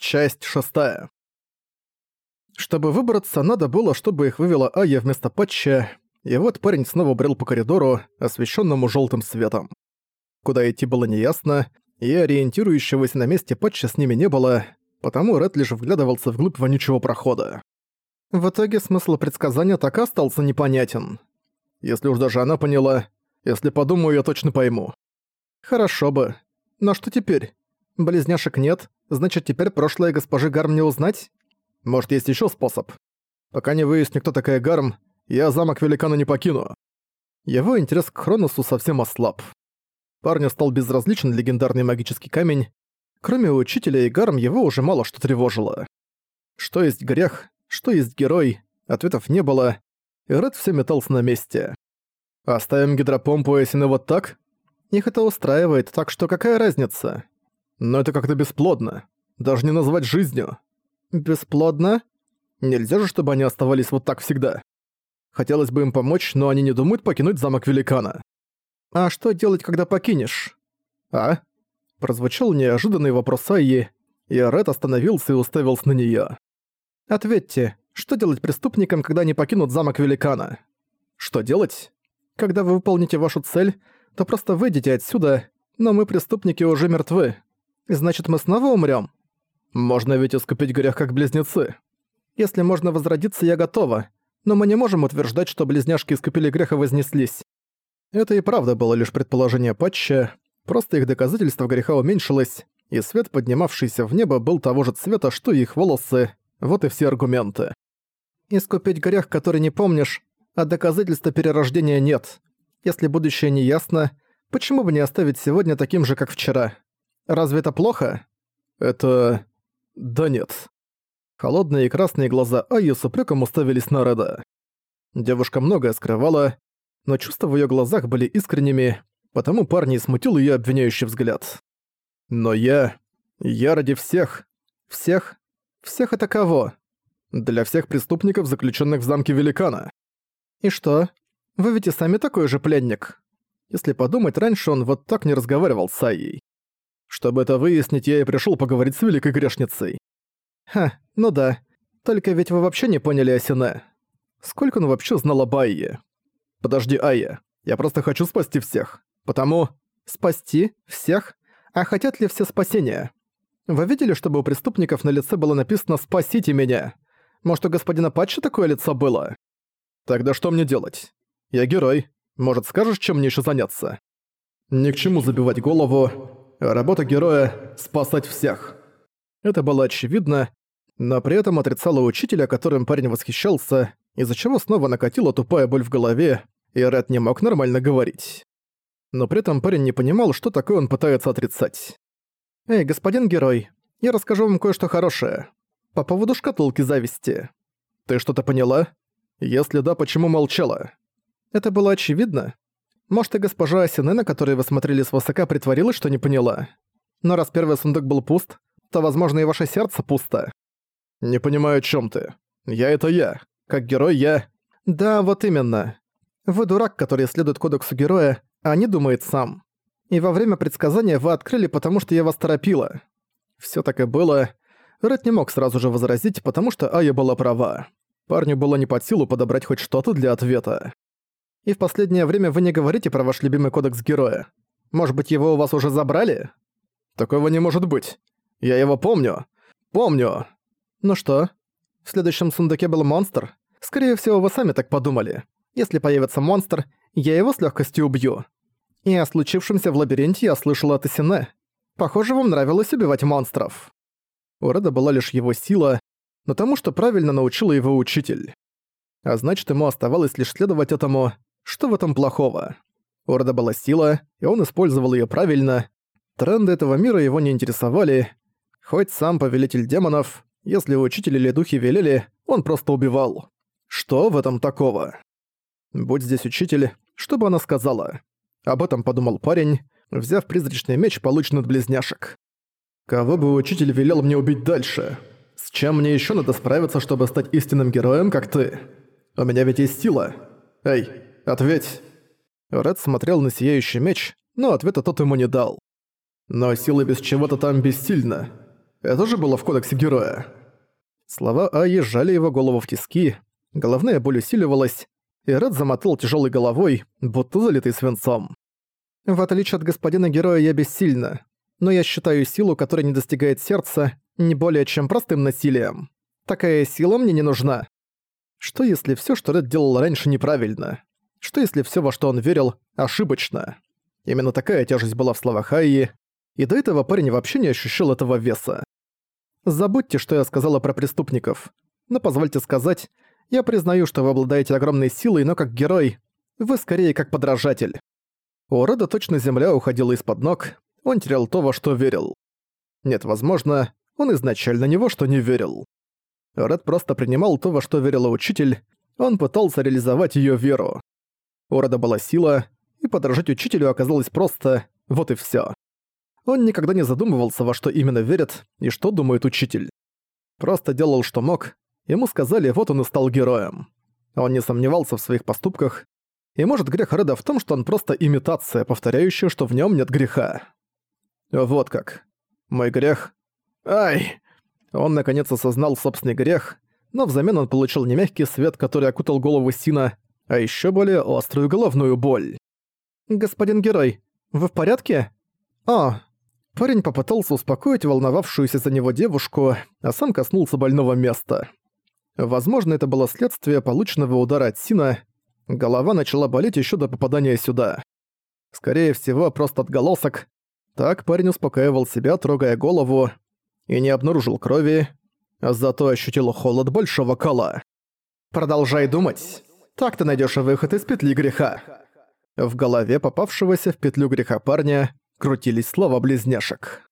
Часть шестая. Чтобы выбраться, надо было, чтобы их вывела Ая вместо Патча, и вот парень снова брел по коридору, освещенному желтым светом. Куда идти было неясно, и ориентирующегося на месте Патча с ними не было, потому Ред лишь вглядывался вглубь вонючего прохода. В итоге смысл предсказания так остался непонятен. Если уж даже она поняла, если подумаю, я точно пойму. Хорошо бы. Но что теперь? Близняшек нет, значит теперь прошлое госпожи Гарм не узнать? Может, есть еще способ? Пока не выясню, кто такая Гарм, я замок Великана не покину. Его интерес к Хроносу совсем ослаб. Парню стал безразличен легендарный магический камень. Кроме учителя и Гарм его уже мало что тревожило. Что есть грех, что есть герой, ответов не было, и Ред все метался на месте. Оставим гидропомпу Эсины вот так? Их это устраивает, так что какая разница? Но это как-то бесплодно. Даже не назвать жизнью. Бесплодно? Нельзя же, чтобы они оставались вот так всегда. Хотелось бы им помочь, но они не думают покинуть замок великана. А что делать, когда покинешь? А? Прозвучал неожиданный вопрос Айи, и Ред остановился и уставился на неё. Ответьте, что делать преступникам, когда они покинут замок великана? Что делать? Когда вы выполните вашу цель, то просто выйдете отсюда, но мы, преступники, уже мертвы. Значит, мы снова умрём? Можно ведь искупить грех как близнецы. Если можно возродиться, я готова. Но мы не можем утверждать, что близняшки искупили грех и вознеслись. Это и правда было лишь предположение Патча, просто их доказательство греха уменьшилось, и свет, поднимавшийся в небо, был того же цвета, что и их волосы, вот и все аргументы. Искупить грех, который не помнишь, а доказательства перерождения нет. Если будущее не ясно, почему бы не оставить сегодня таким же, как вчера? Разве это плохо? Это... да нет. Холодные и красные глаза Айю с упрёком уставились на Реда. Девушка многое скрывала, но чувства в её глазах были искренними, потому парни смутил её обвиняющий взгляд. Но я... я ради всех... всех... всех это кого? Для всех преступников, заключенных в замке Великана. И что? Вы ведь и сами такой же пленник. Если подумать, раньше он вот так не разговаривал с Айей. Чтобы это выяснить, я и пришёл поговорить с великой грешницей. Ха, ну да. Только ведь вы вообще не поняли Асине. Сколько он вообще знал об Айе? Подожди, Айя. Я просто хочу спасти всех. Потому... Спасти? Всех? А хотят ли все спасения? Вы видели, чтобы у преступников на лице было написано «Спасите меня»? Может, у господина Патча такое лицо было? Тогда что мне делать? Я герой. Может, скажешь, чем мне еще заняться? Ни к чему забивать голову. Работа героя — спасать всех. Это было очевидно, но при этом отрицало учителя, которым парень восхищался, из-за чего снова накатила тупая боль в голове, и Ред не мог нормально говорить. Но при этом парень не понимал, что такое он пытается отрицать. «Эй, господин герой, я расскажу вам кое-что хорошее. По поводу шкатулки зависти. Ты что-то поняла? Если да, почему молчала?» Это было очевидно. Может, и госпожа Асины, на которой вы смотрели свысока, притворилась, что не поняла. Но раз первый сундук был пуст, то, возможно, и ваше сердце пусто. Не понимаю, о чем ты. Я — это я. Как герой я... Да, вот именно. Вы дурак, который следует кодексу героя, а не думает сам. И во время предсказания вы открыли, потому что я вас торопила. Все так и было. Ред не мог сразу же возразить, потому что Ая была права. Парню было не под силу подобрать хоть что-то для ответа. И в последнее время вы не говорите про ваш любимый кодекс героя. Может быть, его у вас уже забрали? Такого не может быть. Я его помню. Помню. Ну что? В следующем сундуке был монстр? Скорее всего, вы сами так подумали. Если появится монстр, я его с легкостью убью. И о случившемся в лабиринте я слышала от Исине. Похоже, вам нравилось убивать монстров. У Реда была лишь его сила, но тому, что правильно научил его учитель. А значит, ему оставалось лишь следовать этому, что в этом плохого? У Рода была сила, и он использовал её правильно. Тренды этого мира его не интересовали. Хоть сам повелитель демонов, если учитель или духи велели, он просто убивал. Что в этом такого? Будь здесь учитель, что бы она сказала? Об этом подумал парень, взяв призрачный меч, полученный от близняшек. Кого бы учитель велел мне убить дальше? С чем мне ещё надо справиться, чтобы стать истинным героем, как ты? У меня ведь есть сила. Эй, Ответь!» Ред смотрел на сияющий меч, но ответа тот ему не дал. «Но сила без чего-то там бессильна. Это же было в кодексе героя. Слова Аи сжали его голову в тиски, головная боль усиливалась, и Ред замотал тяжелой головой, будто залитый свинцом. «В отличие от господина героя, я бессильна, но я считаю силу, которая не достигает сердца, не более чем простым насилием. Такая сила мне не нужна. Что если все, что Ред делал раньше, неправильно? Что если все, во что он верил, ошибочно? Именно такая тяжесть была в словах Айи, и до этого парень вообще не ощущал этого веса. Забудьте, что я сказала про преступников. Но позвольте сказать, я признаю, что вы обладаете огромной силой, но как герой, вы скорее как подражатель. У Реда точно земля уходила из-под ног, он терял то, во что верил. Нет, возможно, он изначально ни во что не верил. Ред просто принимал то, во что верила учитель, он пытался реализовать её веру. У Реда была сила, и подражать учителю оказалось просто «вот и всё». Он никогда не задумывался, во что именно верит и что думает учитель. Просто делал, что мог, ему сказали, вот он и стал героем. Он не сомневался в своих поступках, и может грех Реда в том, что он просто имитация, повторяющая, что в нем нет греха. Вот как. Мой грех... Ай! Он наконец осознал собственный грех, но взамен он получил не мягкий свет, который окутал голову Сина, а еще более острую головную боль. «Господин герой, вы в порядке?» «О, Парень попытался успокоить волновавшуюся за него девушку, а сам коснулся больного места. Возможно, это было следствие полученного удара от Сина. Голова начала болеть еще до попадания сюда. Скорее всего, просто отголосок. Так парень успокаивал себя, трогая голову, и не обнаружил крови, а зато ощутил холод большого кола. «Продолжай думать. Так ты найдешь выход из петли греха». В голове попавшегося в петлю греха парня крутились слова близняшек.